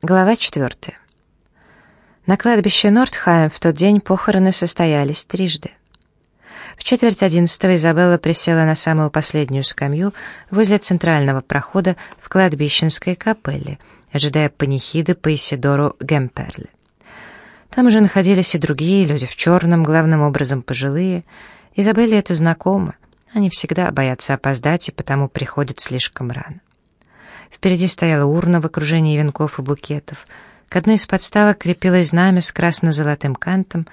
Глава четвертая. На кладбище Нордхайм в тот день похороны состоялись трижды. В четверть одиннадцатого Изабелла присела на самую последнюю скамью возле центрального прохода в кладбищенской капелле, ожидая панихиды по Исидору Гемперле. Там уже находились и другие люди в черном, главным образом пожилые. Изабелле это знакомо. Они всегда боятся опоздать и потому приходят слишком рано. Впереди стояла урна в окружении венков и букетов. К одной из подставок крепилось знамя с красно-золотым кантом,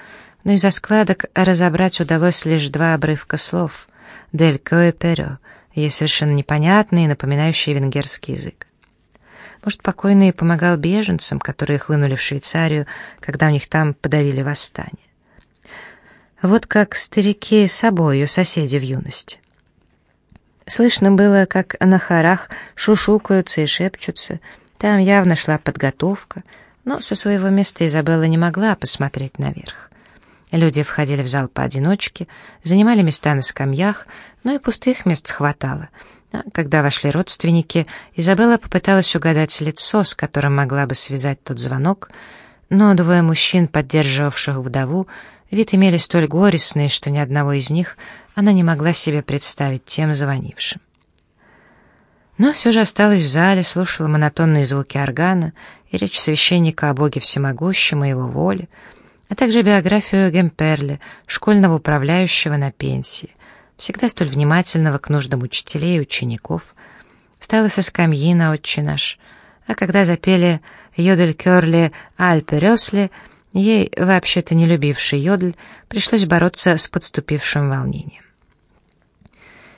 но из-за складок разобрать удалось лишь два обрывка слов «Дель перо», ей совершенно и напоминающий венгерский язык. Может, покойный помогал беженцам, которые хлынули в Швейцарию, когда у них там подавили восстание. Вот как старики с собою, соседи в юности. Слышно было, как на хорах шушукаются и шепчутся. Там явно шла подготовка, но со своего места Изабелла не могла посмотреть наверх. Люди входили в зал поодиночке, занимали места на скамьях, но и пустых мест хватало. А когда вошли родственники, Изабелла попыталась угадать лицо, с которым могла бы связать тот звонок, но двое мужчин, поддерживавших вдову, вид имели столь горестный, что ни одного из них она не могла себе представить тем звонившим. Но все же осталась в зале, слушала монотонные звуки органа и речь священника о Боге Всемогущем и его воле, а также биографию Гемперле, школьного управляющего на пенсии, всегда столь внимательного к нуждам учителей и учеников, встала со скамьи на «Отче наш», а когда запели «Йодель Кёрли Альпе Рёсли», ей, вообще-то не любившей Йодль, пришлось бороться с подступившим волнением.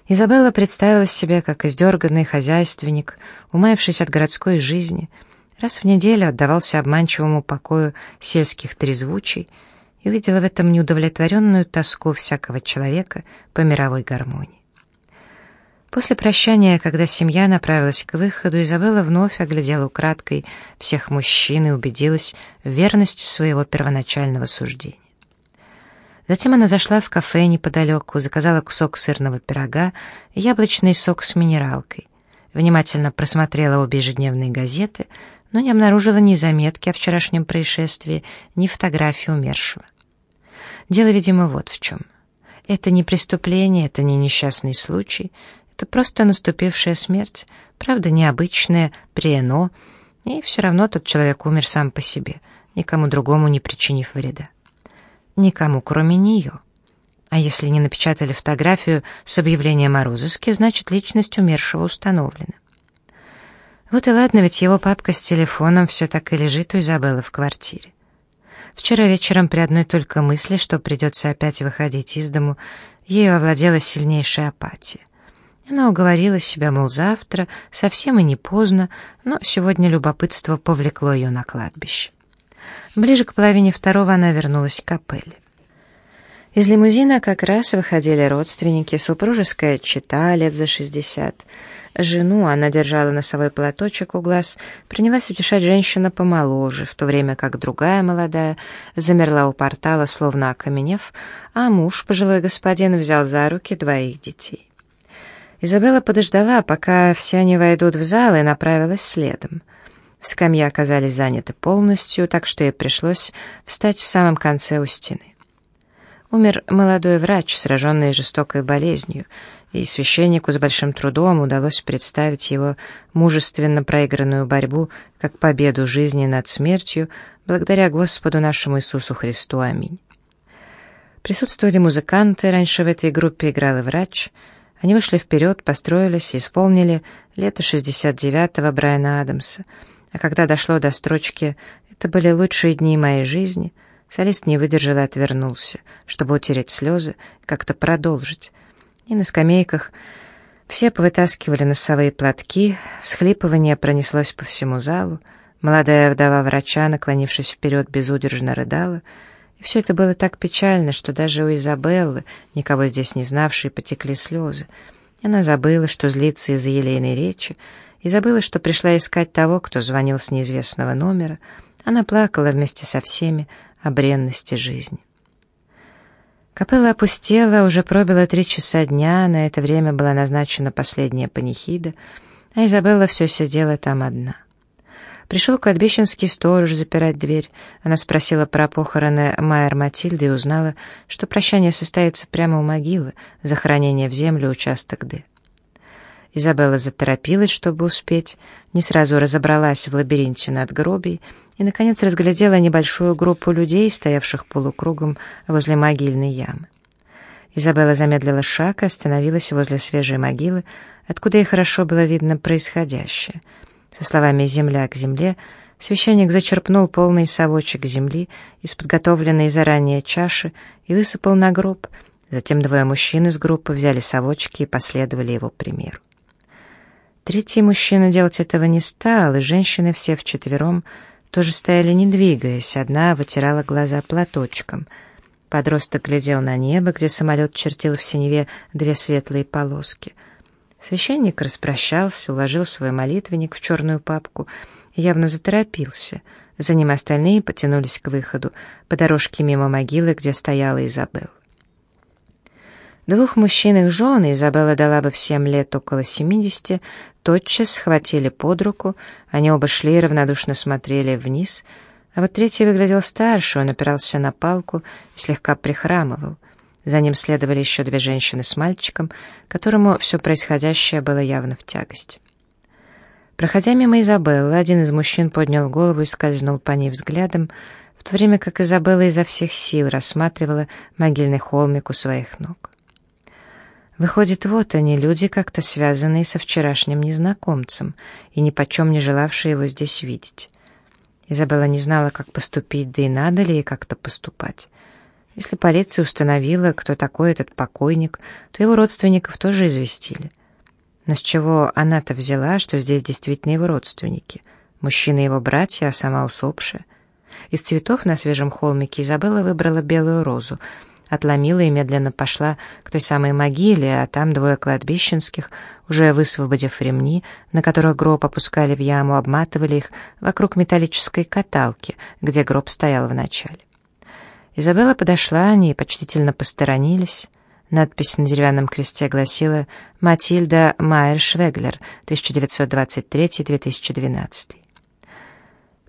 Изабелла представила себе, как издерганный хозяйственник, умаявшись от городской жизни, раз в неделю отдавался обманчивому покою сельских трезвучий и увидела в этом неудовлетворенную тоску всякого человека по мировой гармонии. После прощания, когда семья направилась к выходу, Изабелла вновь оглядела украдкой всех мужчин и убедилась в верности своего первоначального суждения. Затем она зашла в кафе неподалеку, заказала кусок сырного пирога и яблочный сок с минералкой. Внимательно просмотрела обе ежедневные газеты, но не обнаружила ни заметки о вчерашнем происшествии, ни фотографии умершего. Дело, видимо, вот в чем. Это не преступление, это не несчастный случай, это просто наступившая смерть, правда, необычная, приено, и все равно тот человек умер сам по себе, никому другому не причинив вреда никому, кроме нее. А если не напечатали фотографию с объявлением о розыске, значит, личность умершего установлена. Вот и ладно, ведь его папка с телефоном все так и лежит у Изабеллы в квартире. Вчера вечером при одной только мысли, что придется опять выходить из дому, ею овладела сильнейшая апатия. Она уговорила себя, мол, завтра, совсем и не поздно, но сегодня любопытство повлекло ее на кладбище. Ближе к половине второго она вернулась к капелле. Из лимузина как раз выходили родственники, супружеская чета лет за шестьдесят. Жену она держала носовой платочек у глаз, принялась утешать женщина помоложе, в то время как другая молодая замерла у портала, словно окаменев, а муж, пожилой господин, взял за руки двоих детей. Изабелла подождала, пока все они войдут в зал, и направилась следом. Скамьи оказались заняты полностью, так что ей пришлось встать в самом конце у стены. Умер молодой врач, сраженный жестокой болезнью, и священнику с большим трудом удалось представить его мужественно проигранную борьбу как победу жизни над смертью, благодаря Господу нашему Иисусу Христу. Аминь. Присутствовали музыканты, раньше в этой группе играл и врач. Они вышли вперед, построились и исполнили лето 69-го Брайана Адамса — а когда дошло до строчки «Это были лучшие дни моей жизни», солист не выдержал и отвернулся, чтобы утереть слезы, как-то продолжить. И на скамейках все повытаскивали носовые платки, всхлипывание пронеслось по всему залу, молодая вдова врача, наклонившись вперед, безудержно рыдала, и все это было так печально, что даже у Изабеллы, никого здесь не знавшей, потекли слезы. И она забыла, что злится из-за елейной речи, и забыла, что пришла искать того, кто звонил с неизвестного номера. Она плакала вместе со всеми о бренности жизни. Капелла опустела, уже пробило три часа дня, на это время была назначена последняя панихида, а Изабелла все сидела там одна. Пришел кладбищенский сторож запирать дверь. Она спросила про похороны Майер Матильды и узнала, что прощание состоится прямо у могилы, захоронение в землю участок Д. Изабелла заторопилась, чтобы успеть, не сразу разобралась в лабиринте надгробий и, наконец, разглядела небольшую группу людей, стоявших полукругом возле могильной ямы. Изабелла замедлила шаг и остановилась возле свежей могилы, откуда ей хорошо было видно происходящее. Со словами «земля к земле» священник зачерпнул полный совочек земли из подготовленной заранее чаши и высыпал на гроб. Затем двое мужчин из группы взяли совочки и последовали его примеру. Третий мужчина делать этого не стал, и женщины все вчетвером тоже стояли не двигаясь, одна вытирала глаза платочком. Подросток глядел на небо, где самолет чертил в синеве две светлые полоски. Священник распрощался, уложил свой молитвенник в черную папку и явно заторопился. За ним остальные потянулись к выходу, по дорожке мимо могилы, где стояла Изабелла. Двух мужчин их жены, Изабелла дала бы в семь лет около семидесяти, тотчас схватили под руку, они оба шли и равнодушно смотрели вниз, а вот третий выглядел старше, он опирался на палку и слегка прихрамывал. За ним следовали еще две женщины с мальчиком, которому все происходящее было явно в тягость. Проходя мимо Изабеллы, один из мужчин поднял голову и скользнул по ней взглядом, в то время как Изабелла изо всех сил рассматривала могильный холмик у своих ног. Выходит, вот они, люди, как-то связанные со вчерашним незнакомцем и ни почем не желавшие его здесь видеть. Изабелла не знала, как поступить, да и надо ли ей как-то поступать. Если полиция установила, кто такой этот покойник, то его родственников тоже известили. Но с чего она-то взяла, что здесь действительно его родственники? Мужчины его братья, а сама усопшая. Из цветов на свежем холмике Изабелла выбрала белую розу — отломила и медленно пошла к той самой могиле, а там двое кладбищенских, уже высвободив ремни, на которых гроб опускали в яму, обматывали их вокруг металлической каталки, где гроб стоял вначале. Изабелла подошла, они почтительно посторонились. Надпись на деревянном кресте гласила «Матильда Майер-Швеглер, 1923-2012».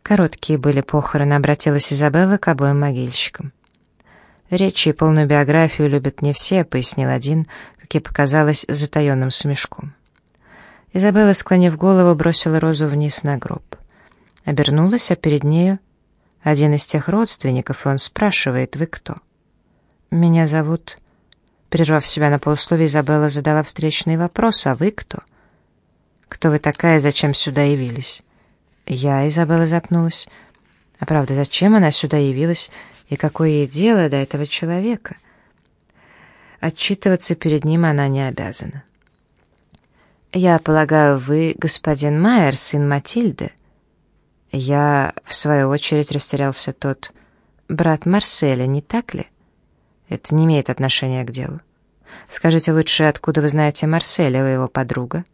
Короткие были похороны, обратилась Изабелла к обоим могильщикам. «Речи и полную биографию любят не все», — пояснил один, как ей показалось, с затаенным смешком. Изабелла, склонив голову, бросила розу вниз на гроб. Обернулась, а перед нею один из тех родственников, и он спрашивает, «Вы кто?» «Меня зовут...» Прервав себя на полусловие, Изабелла задала встречный вопрос, «А вы кто?» «Кто вы такая, зачем сюда явились?» «Я», — Изабелла запнулась. «А правда, зачем она сюда явилась, и какое ей дело до этого человека? Отчитываться перед ним она не обязана. «Я полагаю, вы господин Майер, сын Матильды?» Я, в свою очередь, растерялся тот. «Брат Марселя, не так ли?» «Это не имеет отношения к делу. Скажите лучше, откуда вы знаете Марселя, вы его подруга?»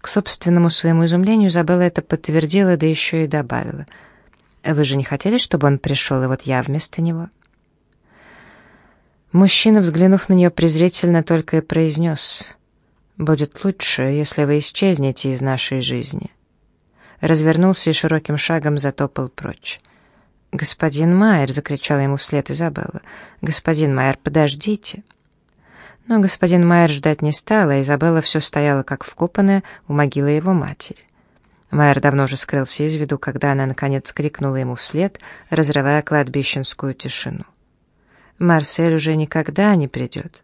К собственному своему изумлению Изабелла это подтвердила, да еще и добавила — вы же не хотели, чтобы он пришел, и вот я вместо него?» Мужчина, взглянув на нее презрительно, только и произнес «Будет лучше, если вы исчезнете из нашей жизни». Развернулся и широким шагом затопал прочь. «Господин Майер!» — закричала ему вслед Изабелла. «Господин Майер, подождите!» Но господин Майер ждать не стал, а Изабелла все стояла как вкопанная у могилы его матери. Майер давно уже скрылся из виду, когда она, наконец, крикнула ему вслед, разрывая кладбищенскую тишину. «Марсель уже никогда не придет».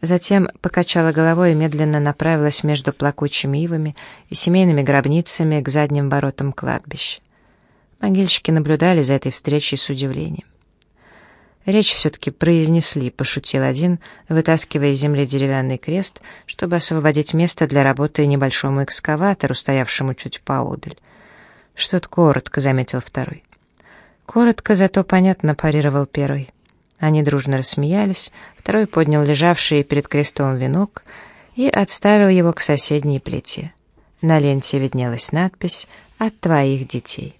Затем покачала головой и медленно направилась между плакучими ивами и семейными гробницами к задним воротам кладбища. Могильщики наблюдали за этой встречей с удивлением. Речь все-таки произнесли, пошутил один, вытаскивая из земли деревянный крест, чтобы освободить место для работы небольшому экскаватору, стоявшему чуть поодаль. «Что-то коротко», — заметил второй. «Коротко, зато понятно», — парировал первый. Они дружно рассмеялись, второй поднял лежавший перед крестом венок и отставил его к соседней плите. На ленте виднелась надпись «От твоих детей».